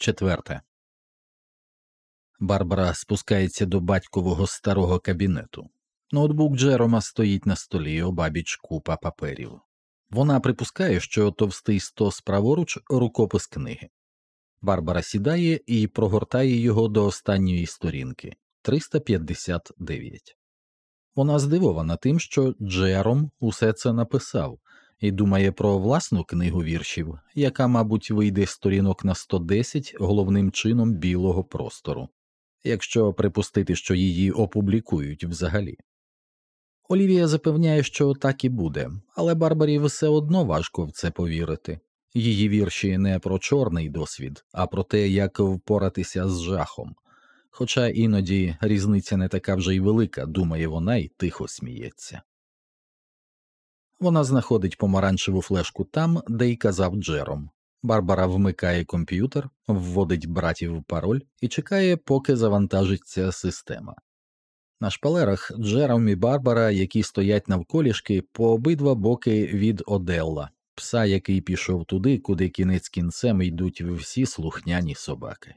Четверте. Барбара спускається до батькового старого кабінету. Ноутбук Джерома стоїть на столі обабіч купа паперів. Вона припускає, що товстий стос праворуч рукопис книги. Барбара сідає і прогортає його до останньої сторінки 359. Вона здивована тим, що Джером усе це написав, і думає про власну книгу віршів, яка, мабуть, вийде з сторінок на 110 головним чином білого простору, якщо припустити, що її опублікують взагалі. Олівія запевняє, що так і буде, але Барбарі все одно важко в це повірити. Її вірші не про чорний досвід, а про те, як впоратися з жахом. Хоча іноді різниця не така вже й велика, думає вона і тихо сміється. Вона знаходить помаранчеву флешку там, де й казав Джером. Барбара вмикає комп'ютер, вводить братів пароль і чекає, поки завантажиться система. На шпалерах Джером і Барбара, які стоять навколішки, по обидва боки від Оделла, пса, який пішов туди, куди кінець кінцем йдуть всі слухняні собаки.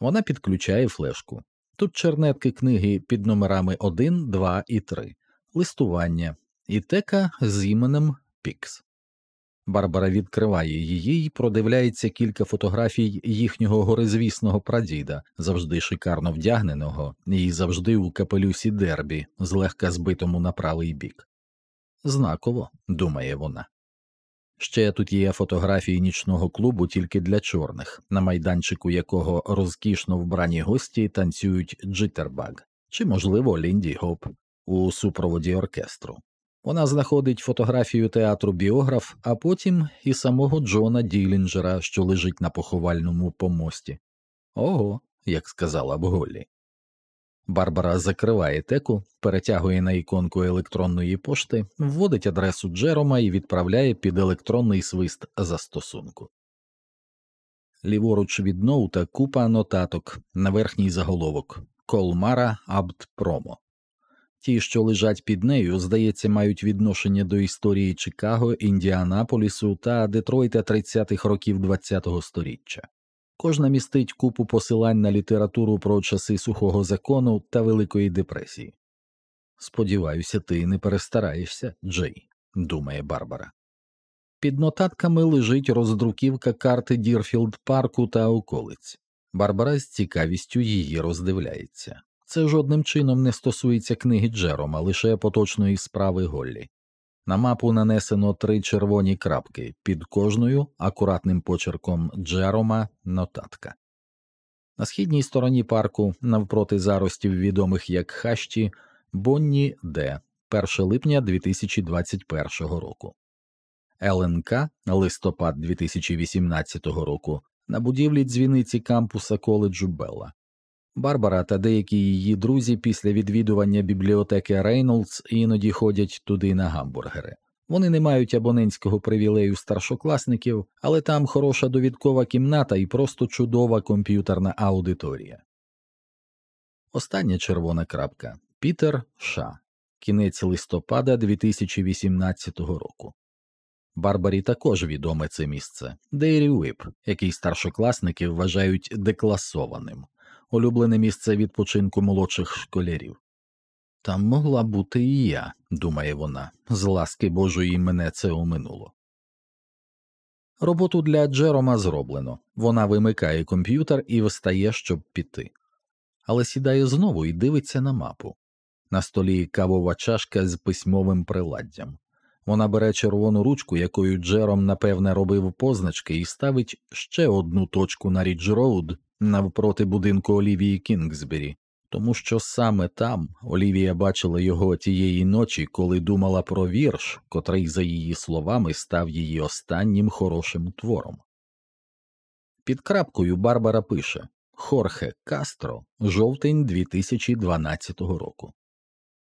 Вона підключає флешку. Тут чернетки книги під номерами 1, 2 і 3, листування, і тека з іменем Пікс. Барбара відкриває її і продивляється кілька фотографій їхнього горизвісного прадіда, завжди шикарно вдягненого і завжди у капелюсі дербі, злегка збитому на правий бік. Знаково, думає вона. Ще тут є фотографії нічного клубу тільки для чорних, на майданчику якого розкішно вбрані гості танцюють джиттербаг, чи, можливо, Лінді Гоп у супроводі оркестру. Вона знаходить фотографію театру біограф, а потім і самого Джона Ділінджера, що лежить на поховальному помості. Ого, як сказала б Голлі. Барбара закриває теку, перетягує на іконку електронної пошти, вводить адресу Джерома і відправляє під електронний свист застосунку. Ліворуч від ноута купа нотаток на верхній заголовок Колмара Абд Промо. Ті, що лежать під нею, здається, мають відношення до історії Чикаго, Індіанаполісу та Детройта 30-х років ХХ століття. Кожна містить купу посилань на літературу про часи сухого закону та Великої депресії. Сподіваюся, ти не перестараєшся, Джей, думає Барбара. Під нотатками лежить роздруківка карти Дірфілд парку та околиць. Барбара з цікавістю її роздивляється. Це жодним чином не стосується книги Джерома, лише поточної справи Голлі. На мапу нанесено три червоні крапки, під кожною акуратним почерком Джерома нотатка. На східній стороні парку, навпроти заростів відомих як хащі, Бонні Д. 1 липня 2021 року, ЛНК листопад 2018 року на будівлі дзвіниці кампуса коледжу Белла. Барбара та деякі її друзі після відвідування бібліотеки Рейнолдс іноді ходять туди на гамбургери. Вони не мають абонентського привілею старшокласників, але там хороша довідкова кімната і просто чудова комп'ютерна аудиторія. Остання червона крапка Пітер Ша. Кінець листопада 2018 року. Барбарі також відоме це місце Дейрі Уіп, який старшокласники вважають декласованим улюблене місце відпочинку молодших школярів. Там могла бути і я, думає вона, з ласки Божої мене це оминуло. Роботу для Джерома зроблено вона вимикає комп'ютер і встає, щоб піти, але сідає знову і дивиться на мапу. На столі кавова чашка з письмовим приладдям. Вона бере червону ручку, якою Джером, напевне, робив позначки, і ставить ще одну точку на Рідж Роуд навпроти будинку Олівії Кінгсбері, тому що саме там Олівія бачила його тієї ночі, коли думала про вірш, котрий, за її словами, став її останнім хорошим твором. Під крапкою Барбара пише Хорхе Кастро, жовтень 2012 року.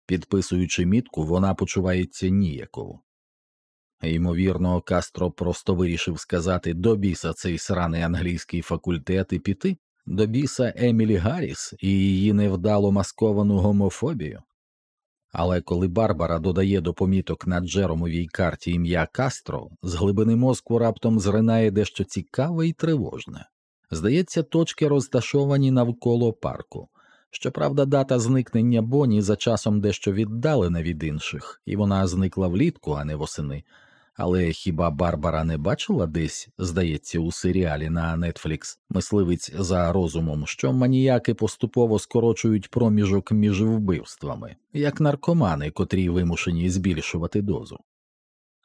Підписуючи мітку, вона почувається ніяково. Ймовірно, Кастро просто вирішив сказати до біса цей сраний англійський факультет і піти, до біса Емілі Гарріс і її невдало масковану гомофобію. Але коли Барбара додає до поміток на Джеромовій карті ім'я Кастро, з глибини мозку раптом зринає дещо цікаве і тривожне. Здається, точки розташовані навколо парку. Щоправда, дата зникнення Боні за часом дещо віддалена від інших, і вона зникла влітку, а не восени. Але хіба Барбара не бачила десь, здається, у серіалі на Netflix мисливець за розумом, що маніяки поступово скорочують проміжок між вбивствами, як наркомани, котрі вимушені збільшувати дозу.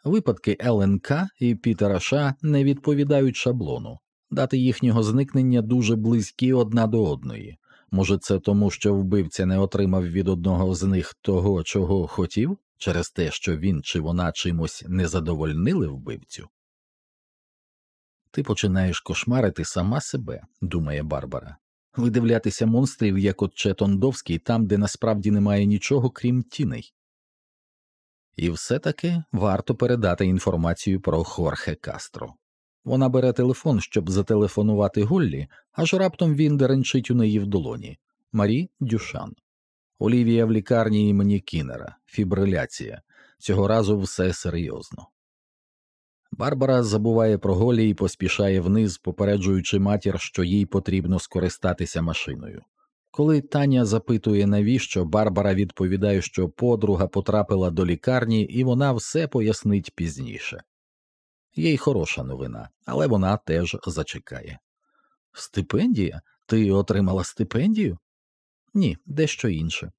Випадки ЛНК і Пітера Ша не відповідають шаблону, дати їхнього зникнення дуже близькі одна до одної. Може, це тому, що вбивця не отримав від одного з них того, чого хотів, через те, що він чи вона чимось не задовольнили вбивцю? Ти починаєш кошмарити сама себе, думає Барбара, видивлятися монстрів, як от Четондовський, там, де насправді немає нічого, крім тіней. І все таки варто передати інформацію про Хорхе Кастро. Вона бере телефон, щоб зателефонувати Голлі, аж раптом він деренчить у неї в долоні Марі Дюшан. Олівія в лікарні імені Кінера, фібриляція. Цього разу все серйозно. Барбара забуває про Голі і поспішає вниз, попереджуючи матір, що їй потрібно скористатися машиною. Коли Таня запитує, навіщо, Барбара відповідає, що подруга потрапила до лікарні, і вона все пояснить пізніше. Є й хороша новина, але вона теж зачекає. Стипендія? Ти отримала стипендію? Ні, дещо інше.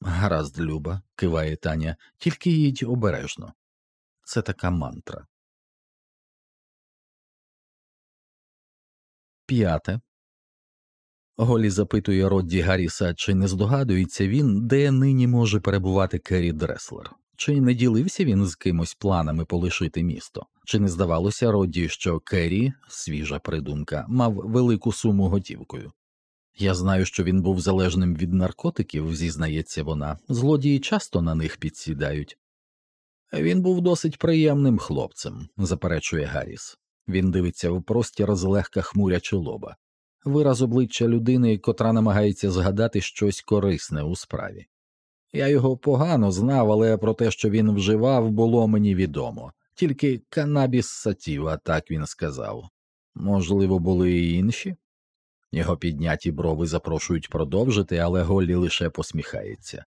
Гаразд, Люба, киває Таня, тільки їдь обережно. Це така мантра. П'яте. Голі запитує Родді Гарріса, чи не здогадується він, де нині може перебувати Керрі Дреслер. Чи не ділився він з кимось планами полишити місто? Чи не здавалося Родді, що Керрі, свіжа придумка, мав велику суму готівкою? Я знаю, що він був залежним від наркотиків, зізнається вона, злодії часто на них підсідають. Він був досить приємним хлопцем, заперечує Гарріс. Він дивиться в простір злегка хмурячи лоба, вираз обличчя людини, котра намагається згадати щось корисне у справі. Я його погано знав, але про те, що він вживав, було мені відомо, тільки канабіс сатіва, так він сказав. Можливо, були й інші. Його підняті брови запрошують продовжити, але Голлі лише посміхається.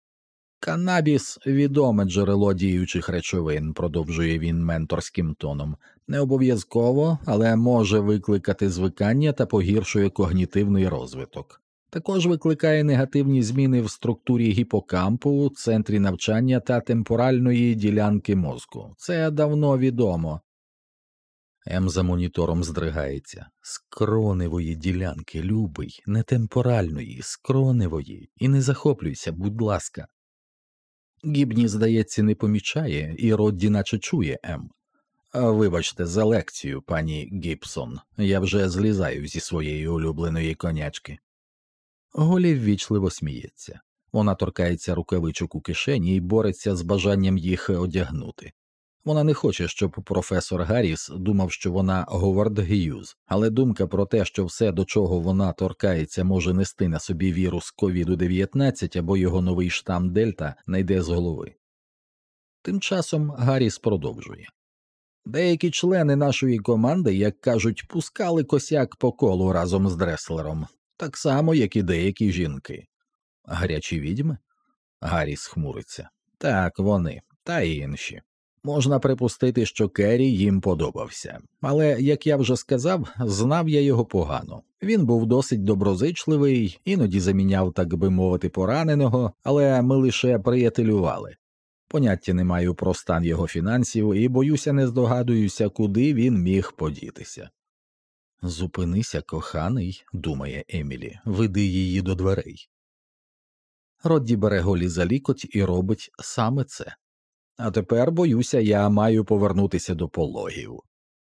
Канабіс відоме джерело діючих речовин, продовжує він менторським тоном, не обов'язково, але може викликати звикання та погіршує когнітивний розвиток. Також викликає негативні зміни в структурі гіпокампу, центрі навчання та темпоральної ділянки мозку. Це давно відомо. М за монітором здригається скроневої ділянки, любий, не темпоральної, скроневої, і не захоплюйся, будь ласка. Гібні, здається, не помічає, і Родді наче чує М. Вибачте, за лекцію, пані Гібсон, я вже злізаю зі своєї улюбленої конячки. Голі ввічливо сміється. Вона торкається рукавичок у кишені і бореться з бажанням їх одягнути. Вона не хоче, щоб професор Гарріс думав, що вона Говард Г'юз, але думка про те, що все, до чого вона торкається, може нести на собі вірус ковіду 19 або його новий штам Дельта, не з голови. Тим часом Гарріс продовжує деякі члени нашої команди, як кажуть, пускали косяк по колу разом з дреслером, так само, як і деякі жінки. Гарячі відьми? Гарріс хмуриться. Так, вони, та й інші. Можна припустити, що Керрі їм подобався, але, як я вже сказав, знав я його погано. Він був досить доброзичливий, іноді заміняв, так би мовити, пораненого, але ми лише приятелювали. Поняття не маю про стан його фінансів і боюся, не здогадуюся, куди він міг подітися. Зупинися, коханий, думає Емілі, веди її до дверей. Родді бере голі за лікоть і робить саме це. А тепер, боюся, я маю повернутися до пологів.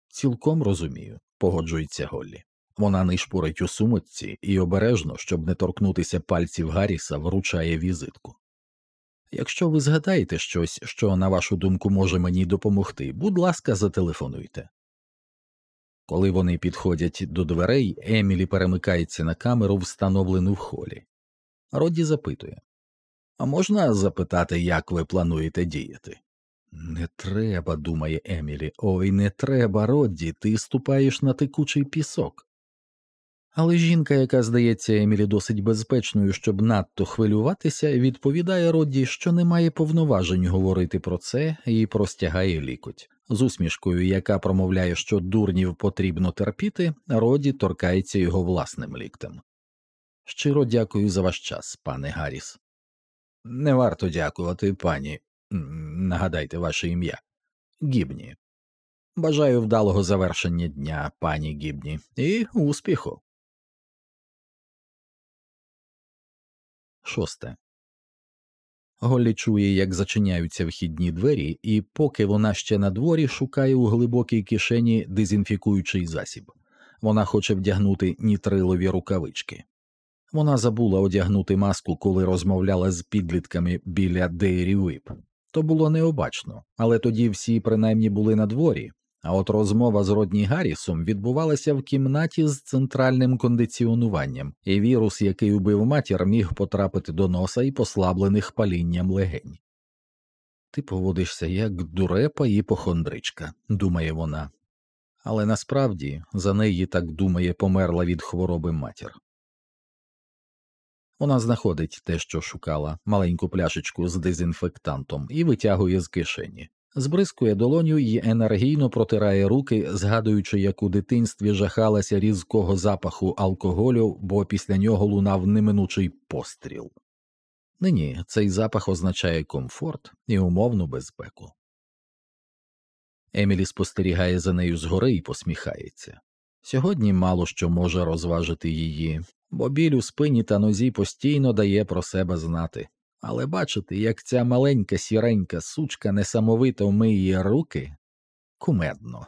Цілком розумію, погоджується Голлі. Вона нишпурить у сумочці і обережно, щоб не торкнутися пальців Гарріса, вручає візитку. Якщо ви згадаєте щось, що, на вашу думку, може мені допомогти, будь ласка, зателефонуйте. Коли вони підходять до дверей, Емілі перемикається на камеру, встановлену в холі. Родді запитує а можна запитати, як ви плануєте діяти? Не треба, думає Емілі. Ой, не треба, Родді, ти ступаєш на текучий пісок. Але жінка, яка здається Емілі досить безпечною, щоб надто хвилюватися, відповідає Родді, що не має повноважень говорити про це і простягає лікоть. З усмішкою, яка промовляє, що дурнів потрібно терпіти, Роді торкається його власним ліктем. Щиро дякую за ваш час, пане Гарріс. Не варто дякувати, пані. Нагадайте ваше ім'я. Гібні. Бажаю вдалого завершення дня, пані Гібні, і успіху. Шосте. Голлі чує, як зачиняються вхідні двері, і поки вона ще на дворі, шукає у глибокій кишені дезінфікуючий засіб. Вона хоче вдягнути нітрилові рукавички. Вона забула одягнути маску, коли розмовляла з підлітками біля Дейрі Вип. То було необачно, але тоді всі принаймні були на дворі, а от розмова з Родні Гаррісом відбувалася в кімнаті з центральним кондиціонуванням, і вірус, який убив матір, міг потрапити до носа і послаблених палінням легень. Ти поводишся як дурепа і похондричка, думає вона, але насправді за неї так думає померла від хвороби матір. Вона знаходить те, що шукала, маленьку пляшечку з дезінфектантом, і витягує з кишені збризкує долоню і енергійно протирає руки, згадуючи, як у дитинстві жахалася різкого запаху алкоголю, бо після нього лунав неминучий постріл. Нині цей запах означає комфорт і умовну безпеку. Емілі спостерігає за нею згори і посміхається. Сьогодні мало що може розважити її, бо біль у спині та нозі постійно дає про себе знати але бачити, як ця маленька сіренька сучка несамовито миє руки кумедно.